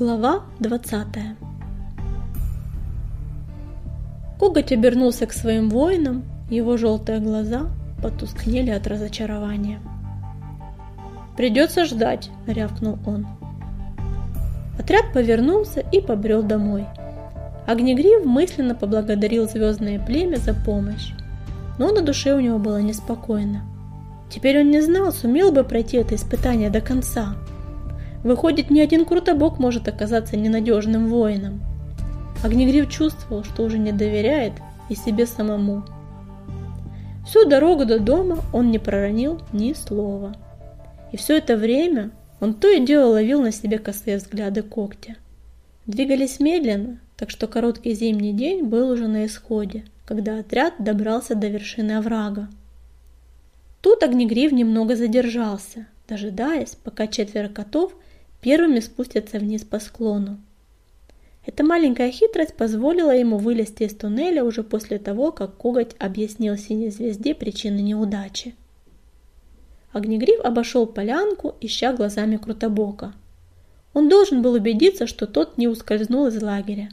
Глава 20 Коготь обернулся к своим воинам, его желтые глаза потускнели от разочарования. «Придется ждать», — рявкнул он. Отряд повернулся и побрел домой. Огнегрив мысленно поблагодарил звездное племя за помощь, но на душе у него было неспокойно. Теперь он не знал, сумел бы пройти это испытание до конца. Выходит, ни один Крутобок может оказаться ненадежным воином. Огнегрив чувствовал, что уже не доверяет и себе самому. Всю дорогу до дома он не проронил ни слова. И все это время он то и дело ловил на себе косые взгляды когтя. Двигались медленно, так что короткий зимний день был уже на исходе, когда отряд добрался до вершины оврага. Тут Огнегрив немного задержался, дожидаясь, пока четверо котов первыми спустятся вниз по склону. Эта маленькая хитрость позволила ему вылезти из туннеля уже после того, как коготь объяснил синей звезде причины неудачи. Огнегрив обошел полянку, ища глазами Крутобока. Он должен был убедиться, что тот не ускользнул из лагеря.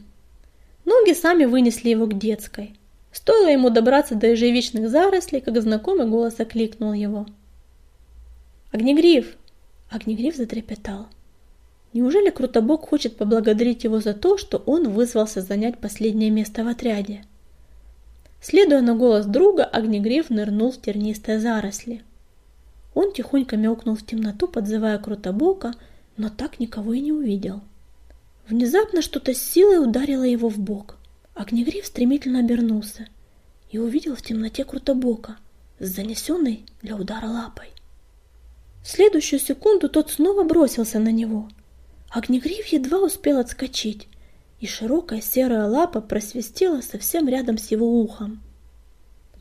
Ноги сами вынесли его к детской. Стоило ему добраться до ежевичных зарослей, как знакомый голос окликнул его. «Огнегрив!» Огнегрив затрепетал. Неужели Крутобок хочет поблагодарить его за то, что он вызвался занять последнее место в отряде? Следуя на голос друга, Огнегрив нырнул в тернистые заросли. Он тихонько мелкнул в темноту, подзывая Крутобока, но так никого и не увидел. Внезапно что-то с силой ударило его в бок. Огнегрив стремительно обернулся и увидел в темноте Крутобока с занесенной для удара лапой. В следующую секунду тот снова бросился на него. Огнегрив едва успел отскочить, и широкая серая лапа просвистела совсем рядом с его ухом.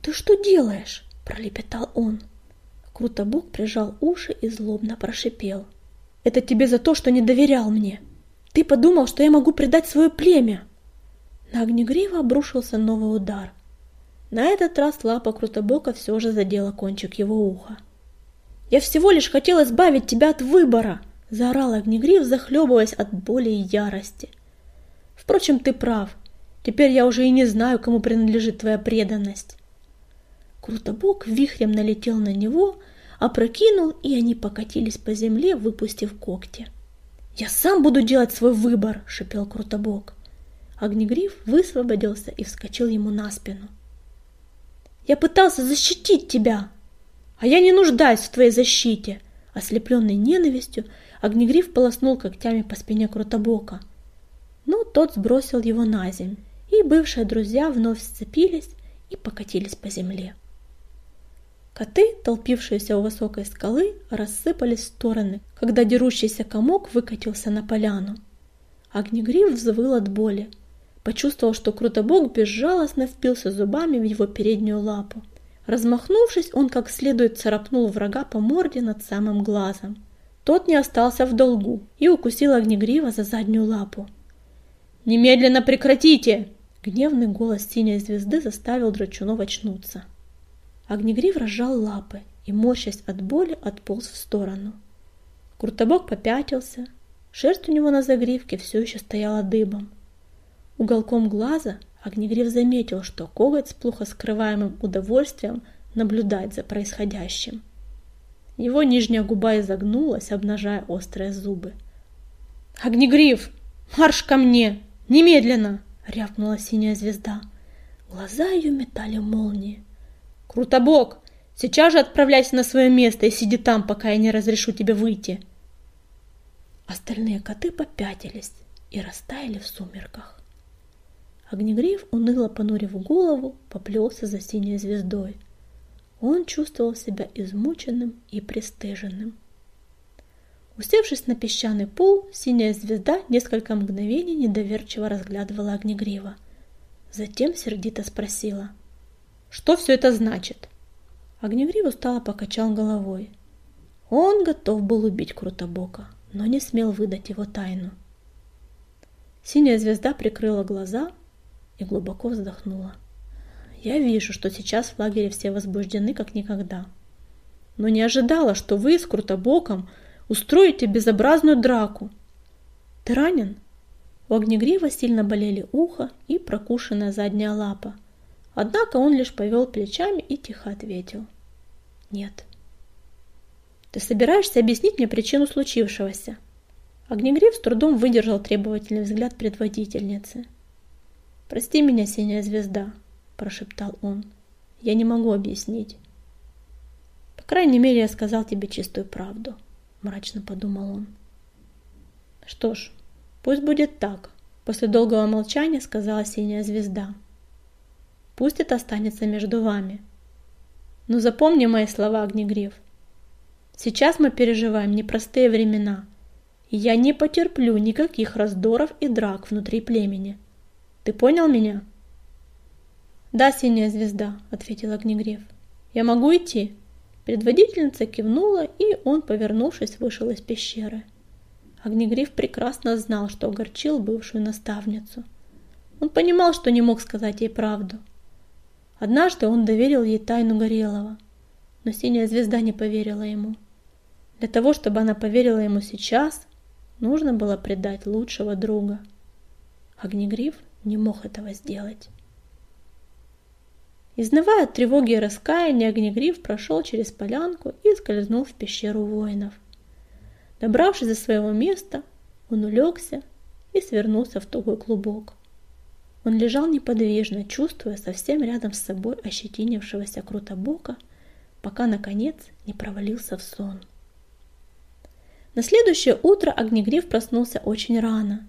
«Ты что делаешь?» – пролепетал он. Крутобок прижал уши и злобно прошипел. «Это тебе за то, что не доверял мне. Ты подумал, что я могу предать свое племя!» На Огнегрива обрушился новый удар. На этот раз лапа Крутобока все же задела кончик его уха. «Я всего лишь хотел избавить тебя от выбора!» – заорал Огнегрив, захлебываясь от боли и ярости. «Впрочем, ты прав. Теперь я уже и не знаю, кому принадлежит твоя преданность». Крутобок вихрем налетел на него, опрокинул, и они покатились по земле, выпустив когти. «Я сам буду делать свой выбор!» – шипел Крутобок. Огнегриф высвободился и вскочил ему на спину. «Я пытался защитить тебя!» «А я не нуждаюсь в твоей защите!» Ослепленный ненавистью, Огнегриф полоснул когтями по спине Крутобока. Но тот сбросил его на земь, и бывшие друзья вновь сцепились и покатились по земле. Коты, толпившиеся у высокой скалы, рассыпались в стороны, когда дерущийся комок выкатился на поляну. Огнегриф взвыл от боли. Почувствовал, что Крутобок безжалостно впился зубами в его переднюю лапу. Размахнувшись, он как следует царапнул врага по морде над самым глазом. Тот не остался в долгу и укусил Огнегрива за заднюю лапу. «Немедленно прекратите!» Гневный голос синей звезды заставил Драчунов очнуться. Огнегрив разжал лапы и, морщась от боли, отполз в сторону. Крутобок попятился, шерсть у него на загривке все еще стояла дыбом. Уголком глаза Огнегрив заметил, что коготь с плохо скрываемым удовольствием наблюдает за происходящим. Его нижняя губа изогнулась, обнажая острые зубы. «Огнегрив! Марш ко мне! Немедленно!» — рявкнула синяя звезда. Глаза ее метали молнии. Крутобок, сейчас же отправляйся на свое место и сиди там, пока я не разрешу тебе выйти. Остальные коты попятились и растаяли в сумерках. Огнегриф, уныло понурив голову, поплелся за синей звездой. Он чувствовал себя измученным и пристыженным. Усевшись на песчаный пол, синяя звезда несколько мгновений недоверчиво разглядывала Огнегрива. Затем сердито спросила — что все это значит? Огнегрив устало покачал головой. Он готов был убить Крутобока, но не смел выдать его тайну. Синяя звезда прикрыла глаза и глубоко вздохнула. Я вижу, что сейчас в лагере все возбуждены как никогда. Но не ожидала, что вы с Крутобоком устроите безобразную драку. Ты ранен?» У Огнегрива сильно болели ухо и прокушенная задняя лапа. Однако он лишь повел плечами и тихо ответил. «Нет». «Ты собираешься объяснить мне причину случившегося?» Огнегрив с трудом выдержал требовательный взгляд предводительницы. «Прости меня, синяя звезда», – прошептал он. «Я не могу объяснить». «По крайней мере, я сказал тебе чистую правду», – мрачно подумал он. «Что ж, пусть будет так», – после долгого молчания сказала синяя звезда. «Пусть это останется между вами. Но запомни мои слова, Огнегрив. Сейчас мы переживаем непростые времена – я не потерплю никаких раздоров и драк внутри племени. Ты понял меня? Да, синяя звезда, ответил Огнегрев. Я могу идти? Предводительница кивнула, и он, повернувшись, вышел из пещеры. Огнегриф прекрасно знал, что огорчил бывшую наставницу. Он понимал, что не мог сказать ей правду. Однажды он доверил ей тайну Горелого, но синяя звезда не поверила ему. Для того, чтобы она поверила ему сейчас, Нужно было предать лучшего друга. Огнегриф не мог этого сделать. Изнывая от тревоги и раскаяния, Огнегриф прошел через полянку и скользнул в пещеру воинов. Добравшись до своего места, он улегся и свернулся в тугой клубок. Он лежал неподвижно, чувствуя совсем рядом с собой ощетинившегося крутобока, пока, наконец, не провалился в сон. На следующее утро Огнегриф проснулся очень рано.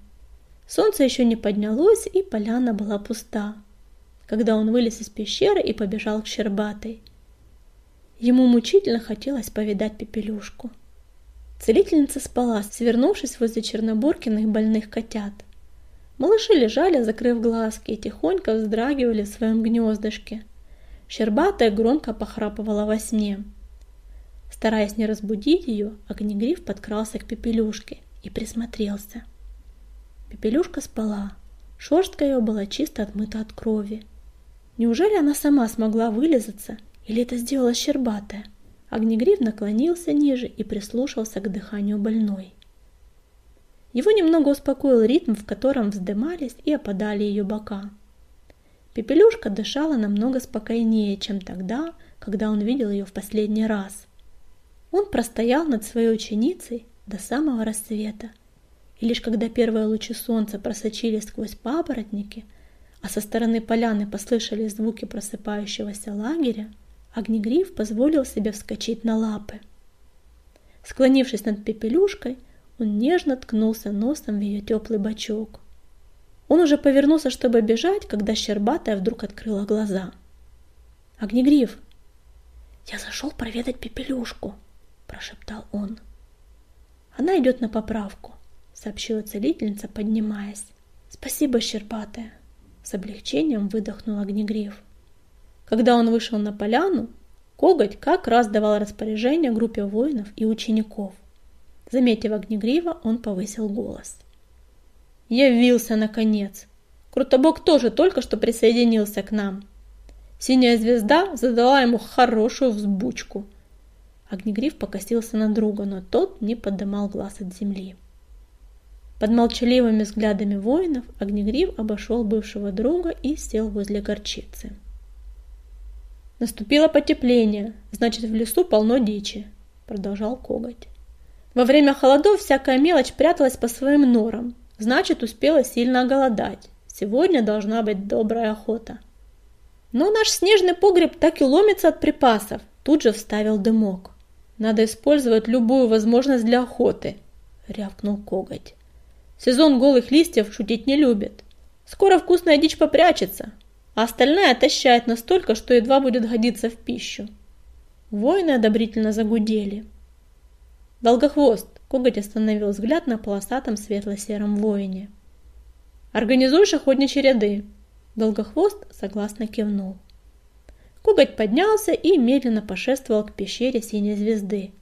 Солнце еще не поднялось, и поляна была пуста, когда он вылез из пещеры и побежал к Щербатой. Ему мучительно хотелось повидать Пепелюшку. Целительница спала, свернувшись возле Чернобуркиных больных котят. Малыши лежали, закрыв глазки, и тихонько вздрагивали в своем гнездышке. Щербатая громко похрапывала во сне. Стараясь не разбудить ее, Огнегриф подкрался к Пепелюшке и присмотрелся. Пепелюшка спала. Шерстка ее была чисто отмыта от крови. Неужели она сама смогла вылезаться, или это сделала Щербатая? Огнегриф наклонился ниже и прислушался к дыханию больной. Его немного успокоил ритм, в котором вздымались и опадали ее бока. Пепелюшка дышала намного спокойнее, чем тогда, когда он видел ее в последний раз. Он простоял над своей ученицей до самого рассвета, и лишь когда первые лучи солнца просочились сквозь папоротники, а со стороны поляны послышались звуки просыпающегося лагеря, Огнегриф позволил себе вскочить на лапы. Склонившись над пепелюшкой, он нежно ткнулся носом в ее теплый бочок. Он уже повернулся, чтобы бежать, когда Щербатая вдруг открыла глаза. «Огнегриф!» «Я зашел проведать пепелюшку», прошептал он. Она идет на поправку, сообщила целительница, поднимаясь. Спасибо, Щербатая. С облегчением выдохнул Огнегриф. Когда он вышел на поляну, Коготь как раз давал распоряжение группе воинов и учеников. Заметив Огнегрива, он повысил голос. «Явился, наконец! Крутобок тоже только что присоединился к нам. Синяя звезда задала ему хорошую взбучку – Огнегриф покосился на друга, но тот не поднимал глаз от земли. Под молчаливыми взглядами воинов Огнегриф обошел бывшего друга и сел возле горчицы. «Наступило потепление, значит, в лесу полно дичи», — продолжал Коготь. «Во время холодов всякая мелочь пряталась по своим норам, значит, успела сильно оголодать. Сегодня должна быть добрая охота». «Но наш снежный погреб так и ломится от припасов», — тут же вставил дымок. Надо использовать любую возможность для охоты, рявкнул коготь. Сезон голых листьев шутить не любит. Скоро вкусная дичь попрячется, а остальная отощает настолько, что едва будет годиться в пищу. Воины одобрительно загудели. Долгохвост, коготь остановил взгляд на полосатом светло-сером воине. Организуешь охотничьи ряды. Долгохвост согласно кивнул. Коготь поднялся и медленно пошествовал к пещере синей звезды.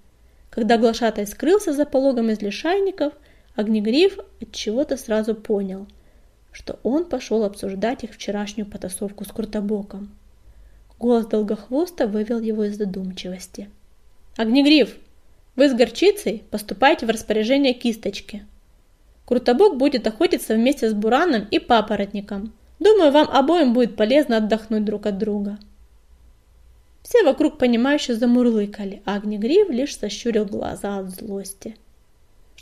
Когда глашатай скрылся за пологом из лишайников, Огнегриф от чего-то сразу понял, что он пошел обсуждать их вчерашнюю потасовку с Куртобоком. Голос Долгохвоста вывел его из задумчивости. «Огнегриф, вы с горчицей поступаете в распоряжение кисточки. Крутобок будет охотиться вместе с Бураном и Папоротником. Думаю, вам обоим будет полезно отдохнуть друг от друга. Все вокруг понимающе замурлыкали, а Огнегрив лишь сощурил глаза от злости.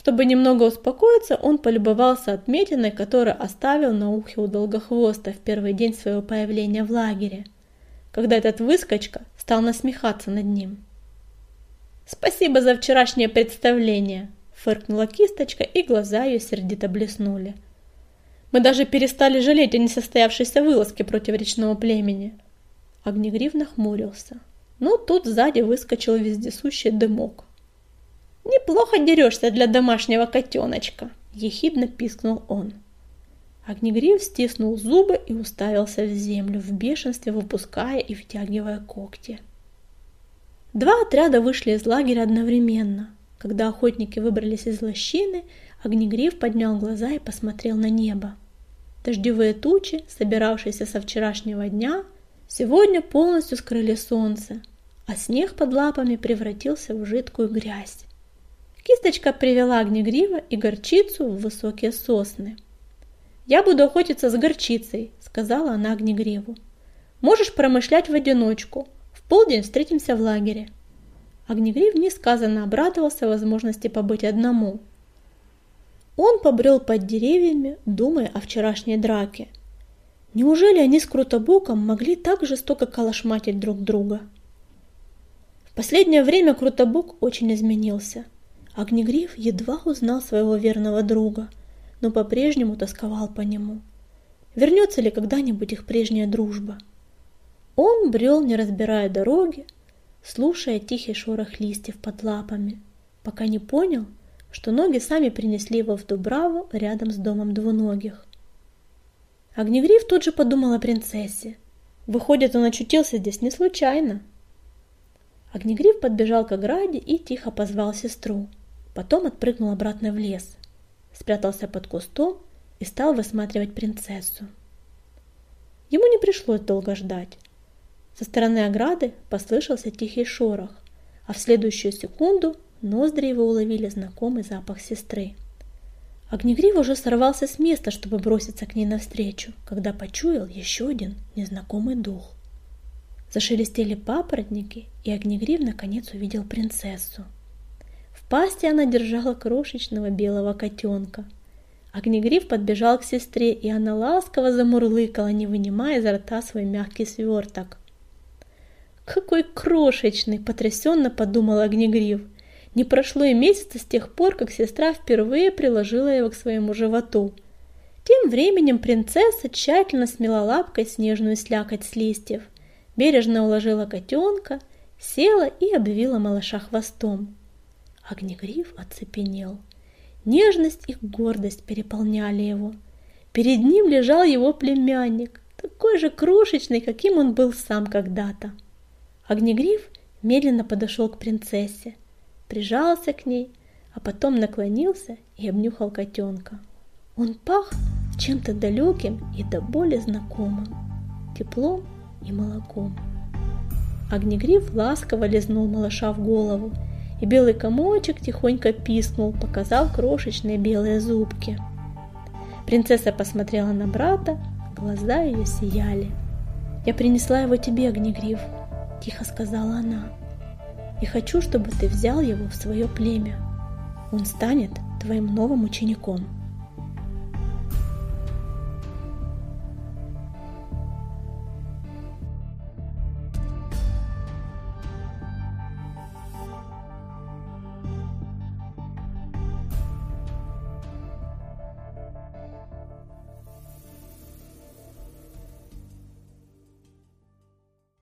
Чтобы немного успокоиться, он полюбовался отметиной, которую оставил на ухе у Долгохвоста в первый день своего появления в лагере, когда этот выскочка стал насмехаться над ним. «Спасибо за вчерашнее представление!» Фыркнула кисточка, и глаза ее сердито блеснули. Мы даже перестали жалеть о несостоявшейся вылазке против речного племени. Огнегрив нахмурился. Но тут сзади выскочил вездесущий дымок. «Неплохо дерешься для домашнего котеночка!» – ехидно пискнул он. Огнегрив стиснул зубы и уставился в землю, в бешенстве выпуская и втягивая когти. Два отряда вышли из лагеря одновременно. Когда охотники выбрались из лощины, Огнегрив поднял глаза и посмотрел на небо. Дождевые тучи, собиравшиеся со вчерашнего дня, сегодня полностью скрыли солнце, а снег под лапами превратился в жидкую грязь. Кисточка привела огнегрива и горчицу в высокие сосны. «Я буду охотиться с горчицей», — сказала она огнегриву. «Можешь промышлять в одиночку. В полдень встретимся в лагере». Огнегрив несказанно обрадовался возможности побыть одному. Он побрел под деревьями, думая о вчерашней драке. Неужели они с Крутобоком могли так жестоко калашматить друг друга? В последнее время Крутобок очень изменился. Огнегриф едва узнал своего верного друга, но по-прежнему тосковал по нему. Вернется ли когда-нибудь их прежняя дружба? Он брел, не разбирая дороги, слушая тихий шорох листьев под лапами, пока не понял, что ноги сами принесли его в Дубраву рядом с домом двуногих. Огнегриф тут же подумал о принцессе. Выходит, он очутился здесь не случайно. Огнегриф подбежал к ограде и тихо позвал сестру. Потом отпрыгнул обратно в лес, спрятался под кустом и стал высматривать принцессу. Ему не пришлось долго ждать. Со стороны ограды послышался тихий шорох, а в следующую секунду ноздри его уловили знакомый запах сестры. Огнегрив уже сорвался с места, чтобы броситься к ней навстречу, когда почуял еще один незнакомый дух. Зашелестели папоротники, и Огнегрив наконец увидел принцессу. Пасти она держала крошечного белого котенка. Огнегрив подбежал к сестре, и она ласково замурлыкала, не вынимая изо рта свой мягкий сверток. «Какой крошечный!» – потрясенно подумал Огнегрив. Не прошло и месяца с тех пор, как сестра впервые приложила его к своему животу. Тем временем принцесса тщательно смела лапкой снежную слякоть с листьев, бережно уложила котенка, села и обвила малыша хвостом. Огнегриф оцепенел. Нежность и гордость переполняли его. Перед ним лежал его племянник, такой же крошечный, каким он был сам когда-то. Огнегриф медленно подошел к принцессе, прижался к ней, а потом наклонился и обнюхал котенка. Он пах чем-то далеким и до боли знакомым, теплом и молоком. Огнегриф ласково лизнул малыша в голову, и белый комочек тихонько пискнул, показал крошечные белые зубки. Принцесса посмотрела на брата, глаза ее сияли. «Я принесла его тебе, Огнегриф», — тихо сказала она. «И хочу, чтобы ты взял его в свое племя. Он станет твоим новым учеником».